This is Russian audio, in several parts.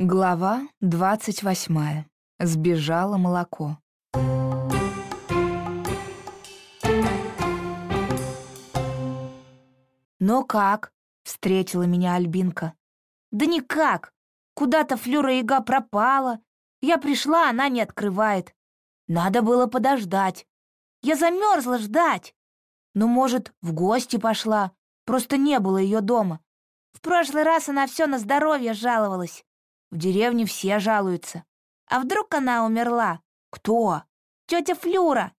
Глава двадцать восьмая. Сбежало молоко. «Ну как?» — встретила меня Альбинка. «Да никак. Куда-то Флюра Яга пропала. Я пришла, она не открывает. Надо было подождать. Я замерзла ждать. Ну, может, в гости пошла. Просто не было ее дома. В прошлый раз она все на здоровье жаловалась. В деревне все жалуются. А вдруг она умерла? Кто? Тетя Флюра.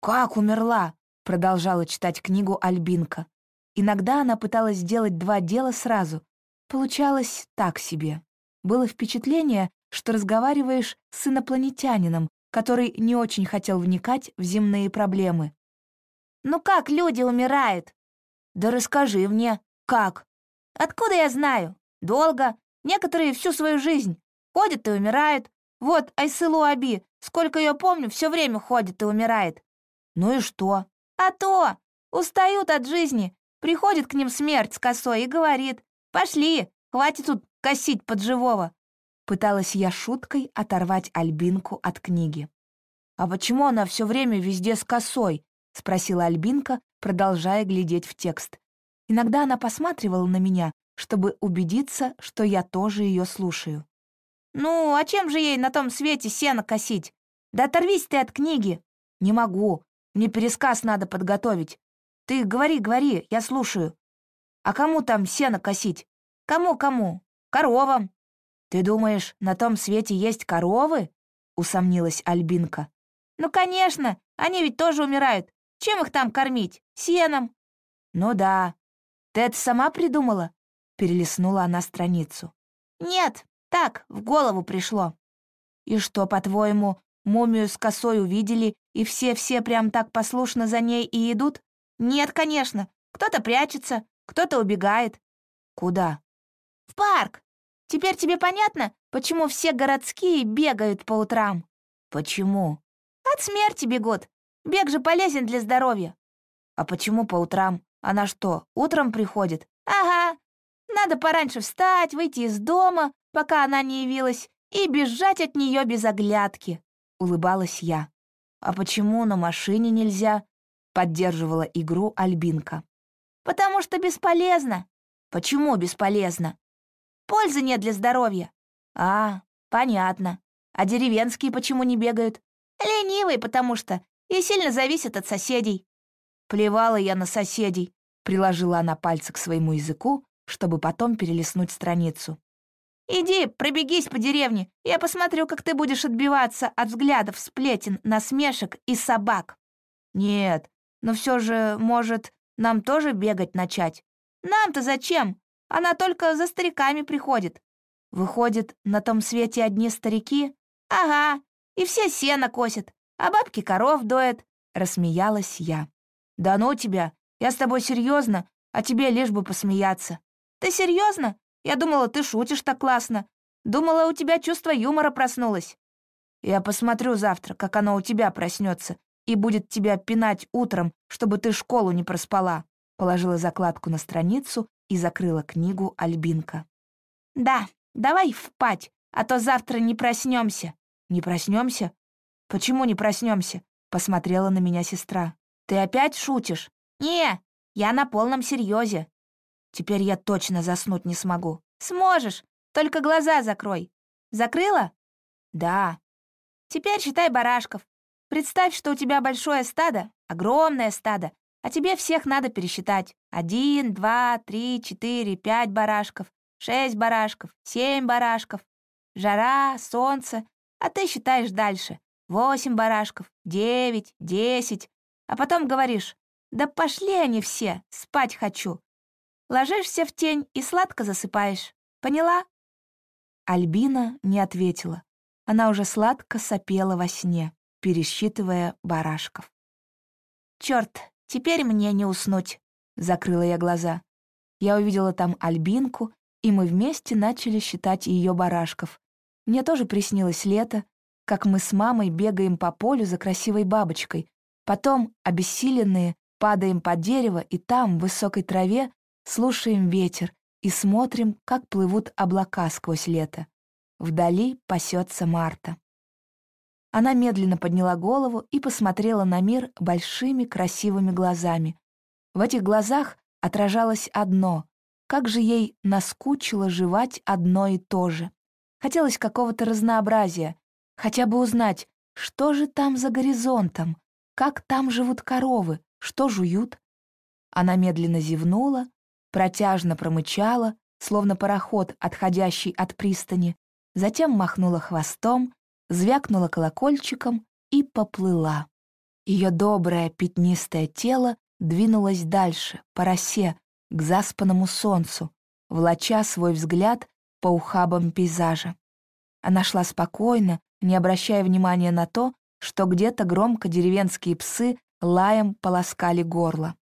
Как умерла? Продолжала читать книгу Альбинка. Иногда она пыталась сделать два дела сразу. Получалось так себе. Было впечатление, что разговариваешь с инопланетянином, который не очень хотел вникать в земные проблемы. «Ну как люди умирают?» «Да расскажи мне, как?» «Откуда я знаю? Долго, Некоторые всю свою жизнь ходят и умирают. Вот Айсылу Аби, сколько ее помню, все время ходит и умирает. Ну и что? А то! Устают от жизни. Приходит к ним смерть с косой и говорит, «Пошли, хватит тут косить под живого». Пыталась я шуткой оторвать Альбинку от книги. «А почему она все время везде с косой?» — спросила Альбинка, продолжая глядеть в текст. Иногда она посматривала на меня, чтобы убедиться, что я тоже ее слушаю. «Ну, а чем же ей на том свете сено косить? Да оторвись ты от книги!» «Не могу, мне пересказ надо подготовить. Ты говори, говори, я слушаю. А кому там сено косить? Кому-кому? Коровам!» «Ты думаешь, на том свете есть коровы?» — усомнилась Альбинка. «Ну, конечно, они ведь тоже умирают. Чем их там кормить? Сеном?» «Ну да. Ты это сама придумала?» Перелистнула она страницу. «Нет, так, в голову пришло». «И что, по-твоему, мумию с косой увидели, и все-все прям так послушно за ней и идут? Нет, конечно. Кто-то прячется, кто-то убегает». «Куда?» «В парк. Теперь тебе понятно, почему все городские бегают по утрам?» «Почему?» «От смерти бегут. Бег же полезен для здоровья». «А почему по утрам? Она что, утром приходит?» «Ага, надо пораньше встать, выйти из дома, пока она не явилась, и бежать от нее без оглядки», — улыбалась я. «А почему на машине нельзя?» — поддерживала игру Альбинка. «Потому что бесполезно». «Почему бесполезно?» «Пользы нет для здоровья». «А, понятно. А деревенские почему не бегают?» «Ленивые, потому что, и сильно зависят от соседей». Плевала я на соседей, приложила она пальцы к своему языку чтобы потом перелистнуть страницу. «Иди, пробегись по деревне, я посмотрю, как ты будешь отбиваться от взглядов сплетен, насмешек и собак». «Нет, но все же, может, нам тоже бегать начать?» «Нам-то зачем? Она только за стариками приходит». «Выходит, на том свете одни старики?» «Ага, и все сено косят, а бабки коров доят», — рассмеялась я. «Да ну тебя, я с тобой серьезно, а тебе лишь бы посмеяться. «Ты серьезно? Я думала, ты шутишь так классно. Думала, у тебя чувство юмора проснулось». «Я посмотрю завтра, как оно у тебя проснется, и будет тебя пинать утром, чтобы ты школу не проспала», положила закладку на страницу и закрыла книгу Альбинка. «Да, давай впать, а то завтра не проснемся». «Не проснемся? Почему не проснемся? посмотрела на меня сестра. «Ты опять шутишь?» «Не, я на полном серьезе. Теперь я точно заснуть не смогу. Сможешь, только глаза закрой. Закрыла? Да. Теперь считай барашков. Представь, что у тебя большое стадо, огромное стадо, а тебе всех надо пересчитать. Один, два, три, четыре, пять барашков, шесть барашков, семь барашков. Жара, солнце, а ты считаешь дальше. Восемь барашков, девять, десять. А потом говоришь, да пошли они все, спать хочу. Ложишься в тень и сладко засыпаешь. Поняла?» Альбина не ответила. Она уже сладко сопела во сне, пересчитывая барашков. «Чёрт, теперь мне не уснуть», — закрыла я глаза. Я увидела там Альбинку, и мы вместе начали считать ее барашков. Мне тоже приснилось лето, как мы с мамой бегаем по полю за красивой бабочкой, потом, обессиленные, падаем под дерево, и там, в высокой траве, слушаем ветер и смотрим, как плывут облака сквозь лето. Вдали пасется Марта. Она медленно подняла голову и посмотрела на мир большими красивыми глазами. В этих глазах отражалось одно — как же ей наскучило жевать одно и то же. Хотелось какого-то разнообразия, хотя бы узнать, что же там за горизонтом, как там живут коровы, что жуют. Она медленно зевнула, протяжно промычала, словно пароход, отходящий от пристани, затем махнула хвостом, звякнула колокольчиком и поплыла. Ее доброе пятнистое тело двинулось дальше, по росе, к заспанному солнцу, влача свой взгляд по ухабам пейзажа. Она шла спокойно, не обращая внимания на то, что где-то громко деревенские псы лаем полоскали горло.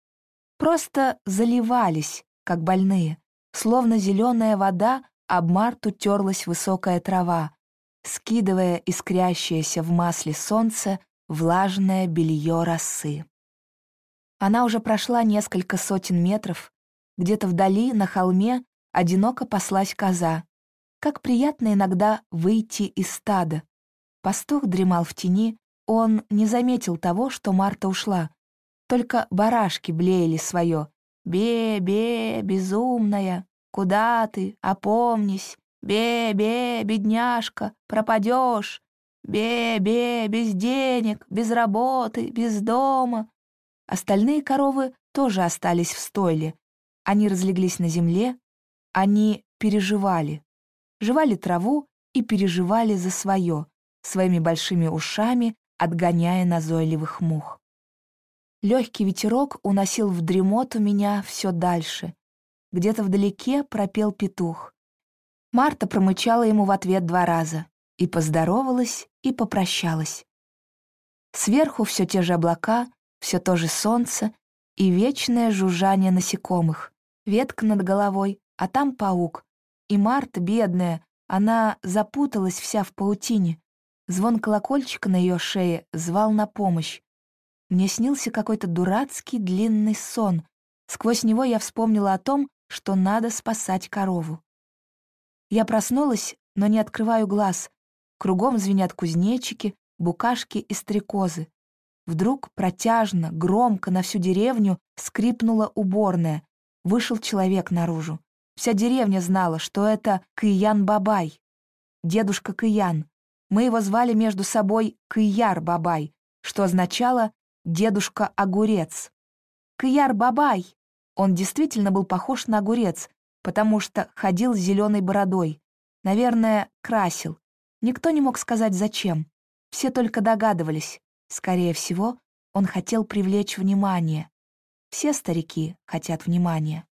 Просто заливались, как больные, словно зеленая вода об Марту терлась высокая трава, скидывая искрящееся в масле солнце влажное белье росы. Она уже прошла несколько сотен метров, где-то вдали, на холме, одиноко паслась коза. Как приятно иногда выйти из стада. Пастух дремал в тени, он не заметил того, что Марта ушла. Только барашки блеяли свое. «Бе-бе, безумная, куда ты? Опомнись! Бе-бе, бедняжка, пропадешь! Бе-бе, без денег, без работы, без дома!» Остальные коровы тоже остались в стойле, они разлеглись на земле, они переживали, жевали траву и переживали за свое, своими большими ушами отгоняя назойливых мух. Легкий ветерок уносил в дремоту меня все дальше. Где-то вдалеке пропел петух. Марта промычала ему в ответ два раза и поздоровалась, и попрощалась. Сверху все те же облака, все то же солнце и вечное жужжание насекомых ветка над головой, а там паук. И Марта, бедная, она запуталась вся в паутине. Звон колокольчика на ее шее звал на помощь. Мне снился какой-то дурацкий длинный сон. Сквозь него я вспомнила о том, что надо спасать корову. Я проснулась, но не открываю глаз. Кругом звенят кузнечики, букашки и стрекозы. Вдруг протяжно, громко на всю деревню скрипнула уборная. Вышел человек наружу. Вся деревня знала, что это Киян-Бабай, дедушка Киян. Мы его звали между собой Кияр-Бабай, что означало «дедушка-огурец». Кияр-Бабай! Он действительно был похож на огурец, потому что ходил с зеленой бородой. Наверное, красил. Никто не мог сказать, зачем. Все только догадывались. Скорее всего, он хотел привлечь внимание. Все старики хотят внимания.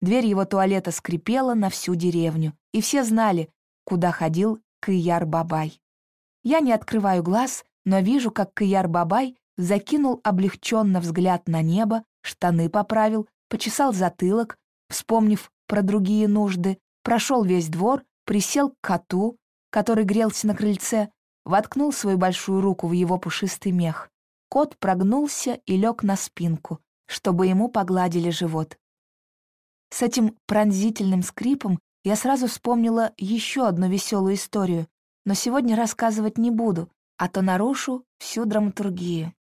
Дверь его туалета скрипела на всю деревню, и все знали, куда ходил Кияр-Бабай. Я не открываю глаз, но вижу, как Кияр-Бабай закинул облегченно взгляд на небо, штаны поправил, почесал затылок, вспомнив про другие нужды, прошел весь двор, присел к коту, который грелся на крыльце, воткнул свою большую руку в его пушистый мех. Кот прогнулся и лег на спинку, чтобы ему погладили живот. С этим пронзительным скрипом я сразу вспомнила еще одну веселую историю, но сегодня рассказывать не буду, а то нарушу всю драматургию.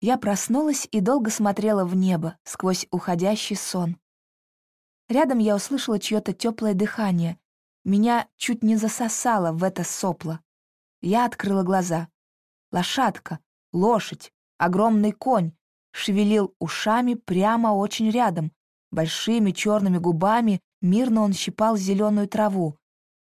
Я проснулась и долго смотрела в небо сквозь уходящий сон. Рядом я услышала чье-то теплое дыхание. Меня чуть не засосало в это сопло. Я открыла глаза. Лошадка, лошадь, огромный конь, шевелил ушами прямо очень рядом. Большими черными губами мирно он щипал зеленую траву.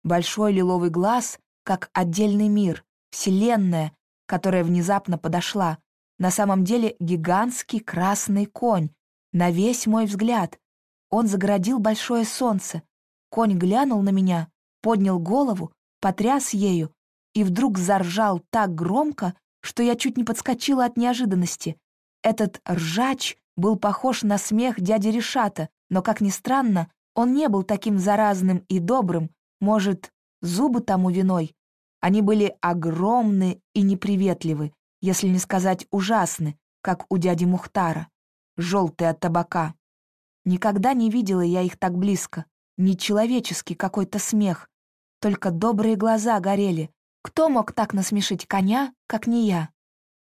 Большой лиловый глаз, как отдельный мир, вселенная, которая внезапно подошла. На самом деле гигантский красный конь, на весь мой взгляд. Он загородил большое солнце. Конь глянул на меня, поднял голову, потряс ею и вдруг заржал так громко, что я чуть не подскочила от неожиданности. Этот ржач был похож на смех дяди Решата, но, как ни странно, он не был таким заразным и добрым, может, зубы тому виной. Они были огромны и неприветливы, если не сказать ужасны, как у дяди Мухтара, желтые от табака. Никогда не видела я их так близко, нечеловеческий какой-то смех. только добрые глаза горели. Кто мог так насмешить коня, как не я?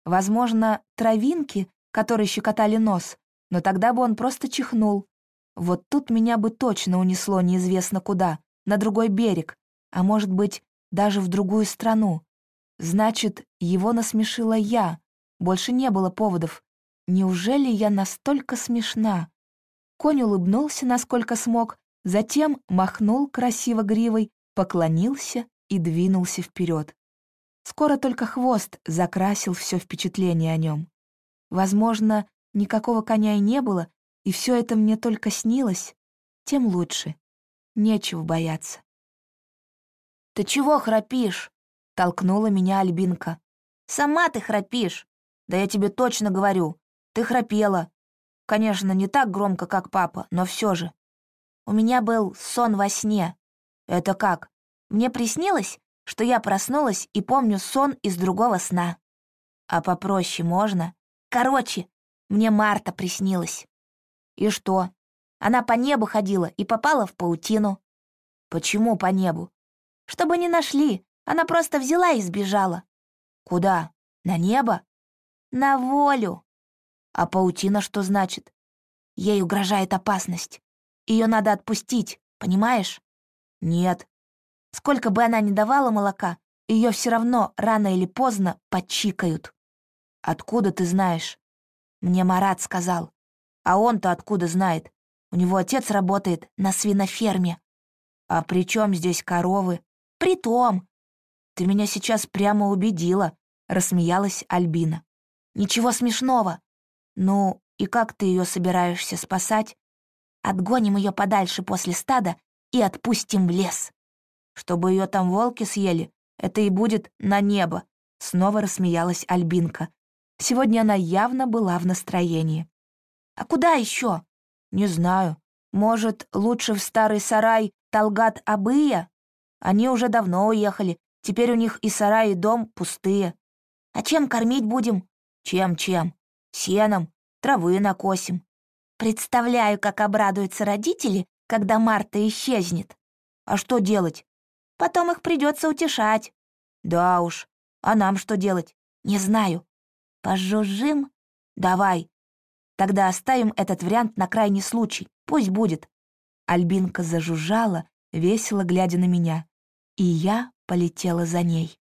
Возможно, травинки, которые щекотали нос, но тогда бы он просто чихнул. Вот тут меня бы точно унесло неизвестно куда, на другой берег, а может быть, даже в другую страну. Значит, его насмешила я. Больше не было поводов. Неужели я настолько смешна? Конь улыбнулся, насколько смог, затем махнул красиво гривой, поклонился и двинулся вперед. Скоро только хвост закрасил все впечатление о нем. Возможно, никакого коня и не было, и все это мне только снилось, тем лучше. Нечего бояться. «Ты чего храпишь?» — толкнула меня Альбинка. «Сама ты храпишь. Да я тебе точно говорю, ты храпела. Конечно, не так громко, как папа, но все же. У меня был сон во сне. Это как? Мне приснилось, что я проснулась и помню сон из другого сна. А попроще можно? Короче, мне Марта приснилась. И что? Она по небу ходила и попала в паутину. Почему по небу? Чтобы не нашли. Она просто взяла и сбежала. Куда? На небо? На волю. А паутина что значит? Ей угрожает опасность. Ее надо отпустить, понимаешь? Нет. Сколько бы она ни давала молока, ее все равно рано или поздно подчикают. Откуда ты знаешь? Мне Марат сказал. А он-то откуда знает? У него отец работает на свиноферме. А при чем здесь коровы? Притом. Ты меня сейчас прямо убедила, рассмеялась Альбина. Ничего смешного. «Ну, и как ты ее собираешься спасать?» «Отгоним ее подальше после стада и отпустим в лес. Чтобы ее там волки съели, это и будет на небо», — снова рассмеялась Альбинка. Сегодня она явно была в настроении. «А куда еще?» «Не знаю. Может, лучше в старый сарай Талгат-Абыя? Они уже давно уехали. Теперь у них и сарай, и дом пустые. А чем кормить будем? Чем-чем? сеном, травы накосим. Представляю, как обрадуются родители, когда Марта исчезнет. А что делать? Потом их придется утешать. Да уж. А нам что делать? Не знаю. Пожужжим? Давай. Тогда оставим этот вариант на крайний случай. Пусть будет. Альбинка зажужжала, весело глядя на меня. И я полетела за ней.